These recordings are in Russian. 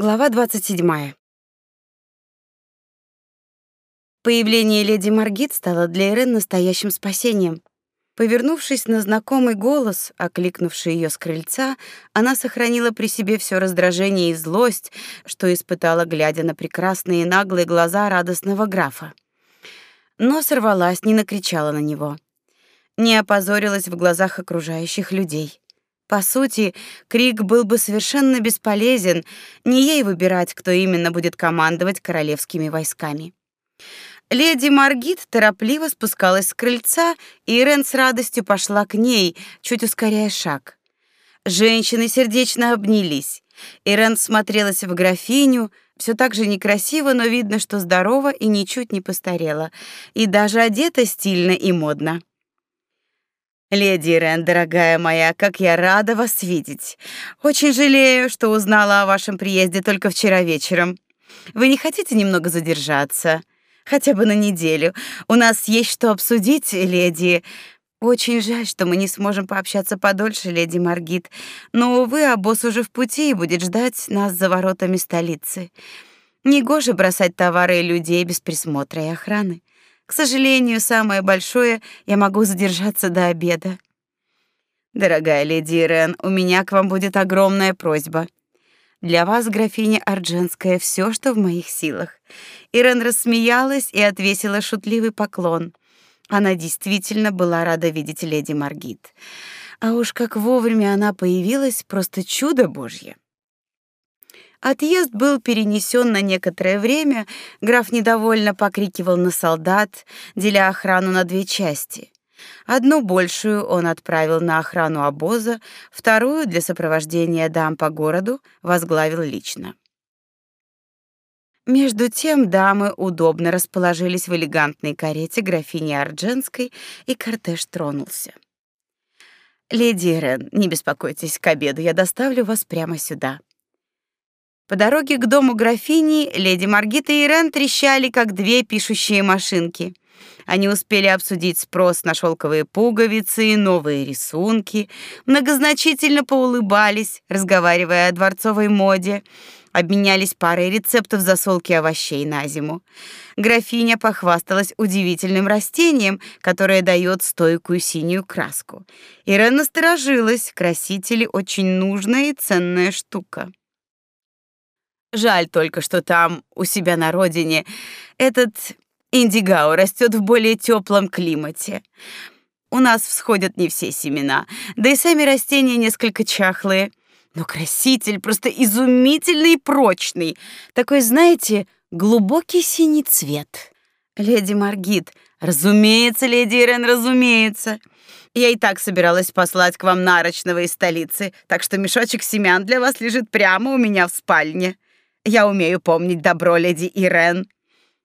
Глава 27. Появление леди Маргит стало для Ирен настоящим спасением. Повернувшись на знакомый голос, окликнувший ее с крыльца, она сохранила при себе все раздражение и злость, что испытала, глядя на прекрасные наглые глаза радостного графа. Но сорвалась, не накричала на него. Не опозорилась в глазах окружающих людей. По сути, крик был бы совершенно бесполезен, не ей выбирать, кто именно будет командовать королевскими войсками. Леди Маргит торопливо спускалась с крыльца, и Ирен с радостью пошла к ней, чуть ускоряя шаг. Женщины сердечно обнялись. Ирен смотрелась в графиню, все так же некрасиво, но видно, что здорова и ничуть не постарела, и даже одета стильно и модно. Леди Рен, дорогая моя, как я рада вас видеть. Очень жалею, что узнала о вашем приезде только вчера вечером. Вы не хотите немного задержаться? Хотя бы на неделю. У нас есть что обсудить, леди. Очень жаль, что мы не сможем пообщаться подольше, леди Маргит. Но, увы, а босс уже в пути и будет ждать нас за воротами столицы. Негоже бросать товары и людей без присмотра и охраны. К сожалению, самое большое, я могу задержаться до обеда. Дорогая леди Ирен, у меня к вам будет огромная просьба. Для вас, графиня Ардженская, все, что в моих силах. Ирен рассмеялась и отвесила шутливый поклон. Она действительно была рада видеть леди Маргит. А уж как вовремя она появилась, просто чудо божье. Отъезд был перенесен на некоторое время, граф недовольно покрикивал на солдат, деля охрану на две части. Одну большую он отправил на охрану обоза, вторую для сопровождения дам по городу возглавил лично. Между тем дамы удобно расположились в элегантной карете графини Ардженской, и кортеж тронулся. Леди Рен, не беспокойтесь, к обеду я доставлю вас прямо сюда. По дороге к дому графини леди Маргита и Рен трещали, как две пишущие машинки. Они успели обсудить спрос на шелковые пуговицы и новые рисунки, многозначительно поулыбались, разговаривая о дворцовой моде, обменялись парой рецептов засолки овощей на зиму. Графиня похвасталась удивительным растением, которое дает стойкую синюю краску. Ирен насторожилась, красители очень нужная и ценная штука. Жаль только, что там, у себя на родине, этот индигао растет в более теплом климате. У нас всходят не все семена, да и сами растения несколько чахлые. Но краситель просто изумительный и прочный. Такой, знаете, глубокий синий цвет. Леди Маргит, разумеется, леди Ирен, разумеется. Я и так собиралась послать к вам нарочного из столицы, так что мешочек семян для вас лежит прямо у меня в спальне. Я умею помнить добро леди Ирен.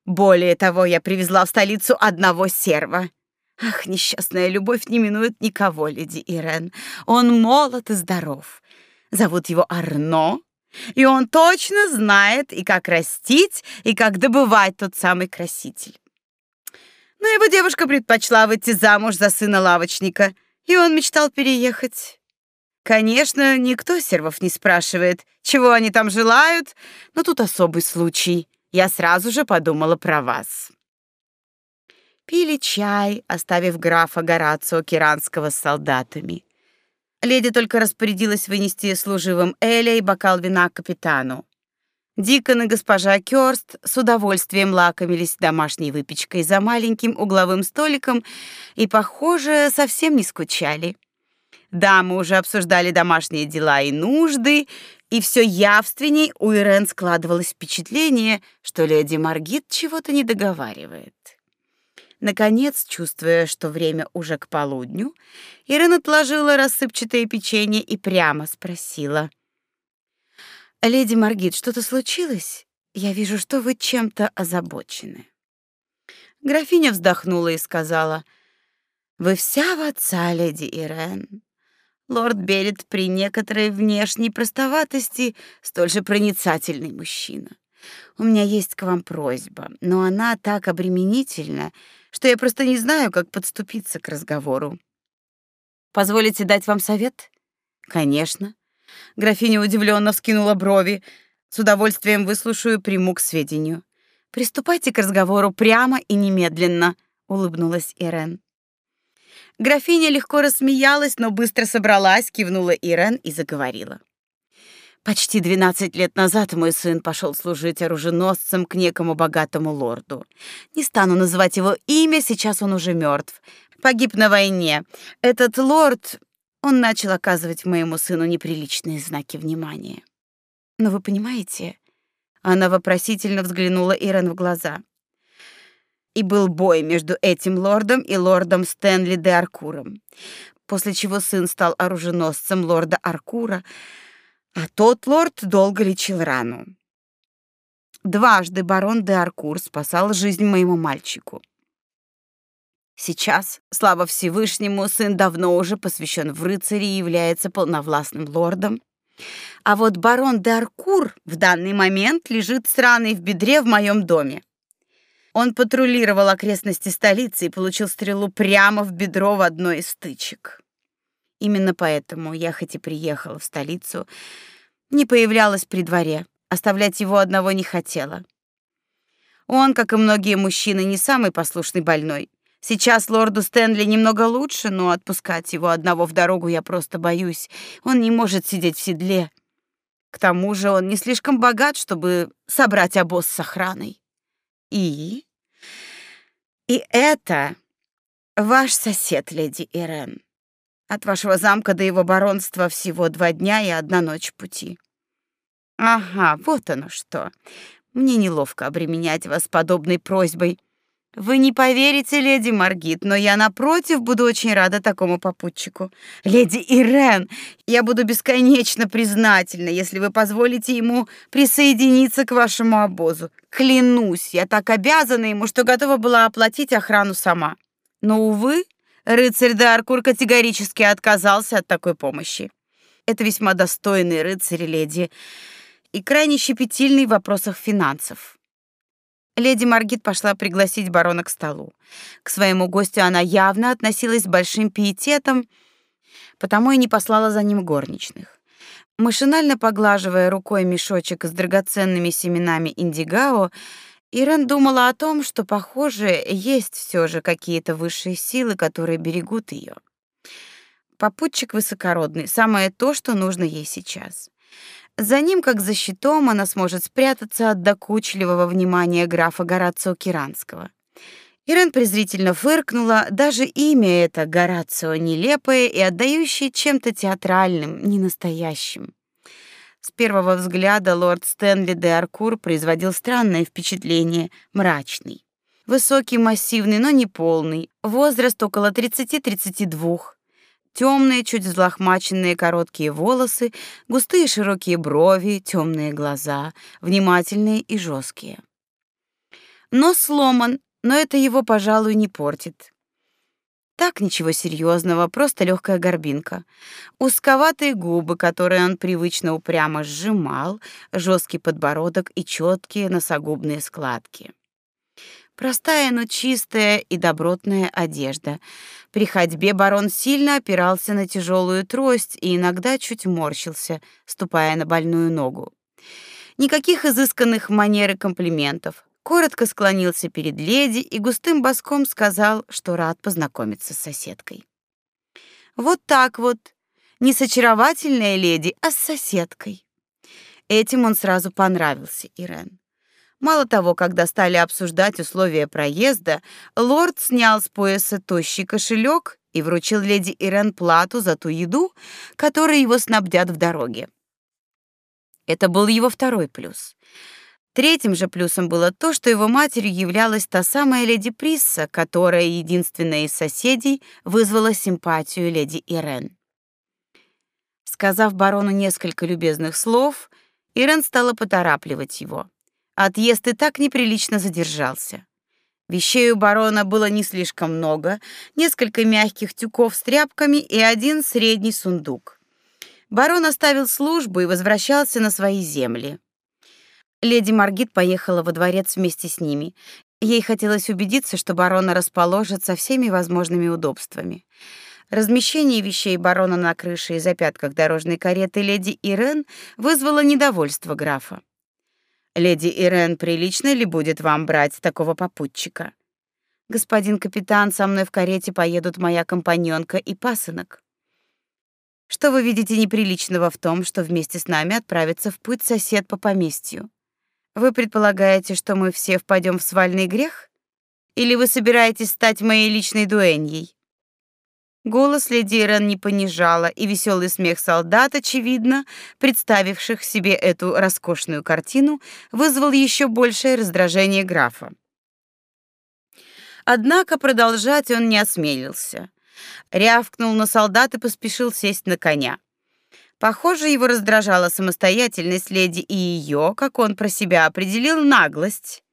Более того, я привезла в столицу одного серва. Ах, несчастная любовь не минует никого, леди Ирен. Он молод и здоров. Зовут его Арно, и он точно знает и как растить, и как добывать тот самый краситель. Но его девушка предпочла выйти замуж за сына лавочника, и он мечтал переехать. Конечно, никто сервов не спрашивает, чего они там желают, но тут особый случай. Я сразу же подумала про вас. Пили чай, оставив графа Горацио Киранского с солдатами. Леди только распорядилась вынести служивым Эля и бокал вина капитану. Дикон и госпожа Кёрст с удовольствием лакомились домашней выпечкой за маленьким угловым столиком и, похоже, совсем не скучали. Дамы уже обсуждали домашние дела и нужды, и все явственней у Ирен складывалось впечатление, что леди Маргит чего-то не договаривает. Наконец, чувствуя, что время уже к полудню, Ирен отложила рассыпчатое печенье и прямо спросила: "Леди Маргит, что-то случилось? Я вижу, что вы чем-то озабочены". Графиня вздохнула и сказала: "Вы вся в отца, леди Ирен. Лорд Берет при некоторой внешней простоватости столь же проницательный мужчина. У меня есть к вам просьба, но она так обременительна, что я просто не знаю, как подступиться к разговору. Позволите дать вам совет? Конечно. Графиня удивленно вскинула брови. С удовольствием выслушаю, приму к сведению. Приступайте к разговору прямо и немедленно, улыбнулась Ирен. Графиня легко рассмеялась, но быстро собралась, кивнула Ирен и заговорила. Почти 12 лет назад мой сын пошел служить оруженосцем к некому богатому лорду. Не стану называть его имя, сейчас он уже мертв. Погиб на войне. Этот лорд, он начал оказывать моему сыну неприличные знаки внимания. Но вы понимаете, она вопросительно взглянула Ирен в глаза. И был бой между этим лордом и лордом Стэнли де Аркуром. После чего сын стал оруженосцем лорда Аркура, а тот лорд долго лечил рану. Дважды барон де Аркур спасал жизнь моему мальчику. Сейчас, слава Всевышнему, сын давно уже посвящен в рыцари и является полновластным лордом. А вот барон де Аркур в данный момент лежит с раной в бедре в моем доме. Он патрулировал окрестности столицы и получил стрелу прямо в бедро в одной из стычек. Именно поэтому я хоть и приехала в столицу, не появлялась при дворе, оставлять его одного не хотела. Он, как и многие мужчины, не самый послушный больной. Сейчас лорду Стэнли немного лучше, но отпускать его одного в дорогу я просто боюсь. Он не может сидеть в седле. К тому же он не слишком богат, чтобы собрать обоз с охраной. И и это ваш сосед, леди Ирен. От вашего замка до его баронства всего два дня и одна ночь пути. Ага, вот оно что. Мне неловко обременять вас подобной просьбой. Вы не поверите, леди Маргит, но я напротив буду очень рада такому попутчику. Леди Ирен, я буду бесконечно признательна, если вы позволите ему присоединиться к вашему обозу. Клянусь, я так обязана ему, что готова была оплатить охрану сама. Но увы, Рыцарь Даркур категорически отказался от такой помощи. Это весьма достойный рыцарь леди и крайне щепетильный в вопросах финансов. Леди Маргит пошла пригласить барона к столу. К своему гостю она явно относилась с большим пиететом, потому и не послала за ним горничных. Машинально поглаживая рукой мешочек с драгоценными семенами индигао, Ирен думала о том, что, похоже, есть все же какие-то высшие силы, которые берегут ее. Попутчик высокородный, самое то, что нужно ей сейчас. За ним, как за щитом, она сможет спрятаться от докучливого внимания графа Горацио Киранского. Ирен презрительно фыркнула, даже имя это Горацио нелепое и отдающее чем-то театральным, ненастоящим. С первого взгляда лорд Стэнли де Аркур производил странное впечатление, мрачный. Высокий, массивный, но не полный, возраст около 30-32. Темные, чуть взлохмаченные короткие волосы, густые широкие брови, темные глаза, внимательные и жесткие. Нос сломан, но это его, пожалуй, не портит. Так ничего серьезного, просто легкая горбинка. Узковатые губы, которые он привычно упрямо сжимал, жесткий подбородок и четкие носогубные складки. Простая, но чистая и добротная одежда. При ходьбе барон сильно опирался на тяжелую трость и иногда чуть морщился, ступая на больную ногу. Никаких изысканных манер и комплиментов коротко склонился перед леди и густым баском сказал, что рад познакомиться с соседкой. Вот так вот, не с очаровательной леди, а с соседкой. Этим он сразу понравился Ирен. Мало того, когда стали обсуждать условия проезда, лорд снял с пояса тощий кошелек и вручил леди Ирен плату за ту еду, которой его снабдят в дороге. Это был его второй плюс — Третьим же плюсом было то, что его матерью являлась та самая леди Присса, которая единственная из соседей вызвала симпатию леди Ирен. Сказав барону несколько любезных слов, Ирен стала поторапливать его. Отъезд и так неприлично задержался. Вещей у барона было не слишком много, несколько мягких тюков с тряпками и один средний сундук. Барон оставил службу и возвращался на свои земли. Леди Маргит поехала во дворец вместе с ними. Ей хотелось убедиться, что барона расположат со всеми возможными удобствами. Размещение вещей барона на крыше и запятках дорожной кареты леди Ирен вызвало недовольство графа. Леди Ирен, прилично ли будет вам брать такого попутчика? Господин капитан, со мной в карете поедут моя компаньонка и пасынок. Что вы видите неприличного в том, что вместе с нами отправится в путь сосед по поместью? Вы предполагаете, что мы все впадем в свальный грех? Или вы собираетесь стать моей личной дуэньей? Голос леди Ирен не понижала, и веселый смех солдат, очевидно, представивших себе эту роскошную картину, вызвал еще большее раздражение графа. Однако продолжать он не осмелился. Рявкнул на солдат и поспешил сесть на коня. Похоже, его раздражала самостоятельность леди и ее, как он про себя определил, наглость.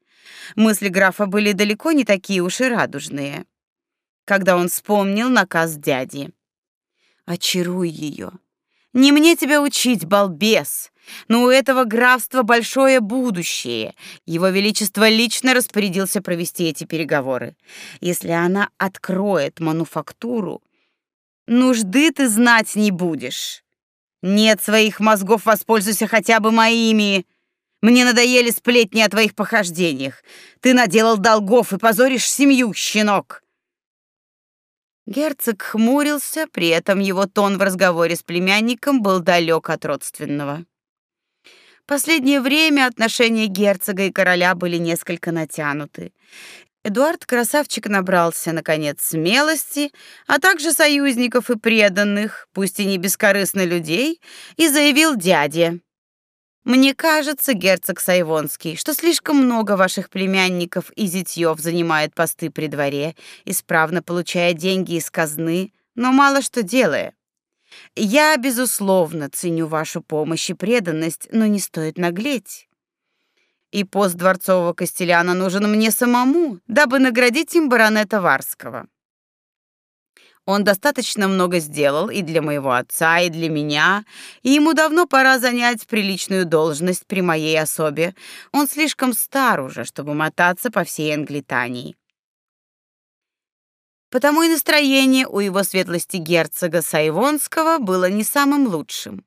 Мысли графа были далеко не такие уж и радужные когда он вспомнил наказ дяди. «Очаруй ее. Не мне тебя учить, балбес, но у этого графства большое будущее. Его величество лично распорядился провести эти переговоры. Если она откроет мануфактуру, нужды ты знать не будешь. Нет своих мозгов, воспользуйся хотя бы моими. Мне надоели сплетни о твоих похождениях. Ты наделал долгов и позоришь семью, щенок. Герцог хмурился, при этом его тон в разговоре с племянником был далек от родственного. Последнее время отношения герцога и короля были несколько натянуты. Эдуард Красавчик набрался наконец смелости, а также союзников и преданных, пусть и не бескорыстных людей, и заявил дяде: мне кажется, герцог Сайвонский, что слишком много ваших племянников и зятьев занимает посты при дворе, исправно получая деньги из казны, но мало что делая. Я безусловно ценю вашу помощь и преданность, но не стоит наглеть. И пост дворцового костеляна нужен мне самому, дабы наградить им баронета Варского. Он достаточно много сделал и для моего отца, и для меня, и ему давно пора занять приличную должность при моей особе. Он слишком стар уже, чтобы мотаться по всей Англитании. Потому и настроение у его светлости герцога Сайвонского было не самым лучшим.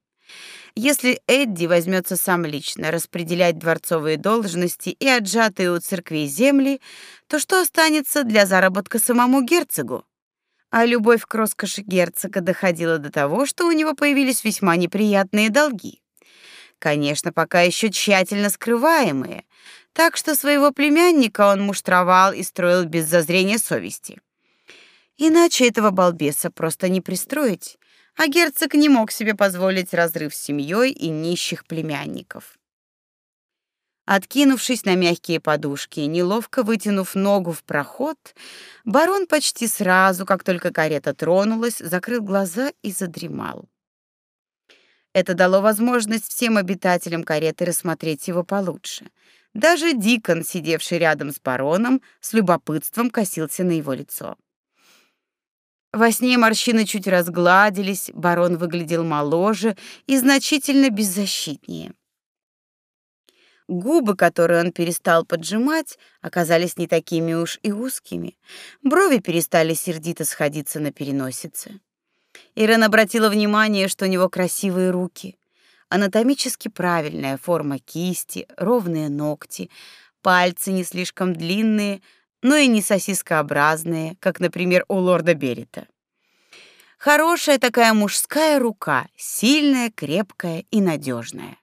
Если Эдди возьмется сам лично распределять дворцовые должности и отжатые у церквей земли, то что останется для заработка самому герцогу? А любовь к роскоши герцога доходила до того, что у него появились весьма неприятные долги. Конечно, пока еще тщательно скрываемые, так что своего племянника он муштровал и строил без зазрения совести. Иначе этого балбеса просто не пристроить, а герцог не мог себе позволить разрыв с семьей и нищих племянников. Откинувшись на мягкие подушки, неловко вытянув ногу в проход, барон почти сразу, как только карета тронулась, закрыл глаза и задремал. Это дало возможность всем обитателям кареты рассмотреть его получше. Даже Дикон, сидевший рядом с бароном, с любопытством косился на его лицо. Во сне морщины чуть разгладились, барон выглядел моложе и значительно беззащитнее. Губы, которые он перестал поджимать, оказались не такими уж и узкими. Брови перестали сердито сходиться на переносице. Ирен обратила внимание, что у него красивые руки, анатомически правильная форма кисти, ровные ногти, пальцы не слишком длинные, но и не сосискообразные, как, например, у лорда Берита. Хорошая такая мужская рука, сильная, крепкая и надежная.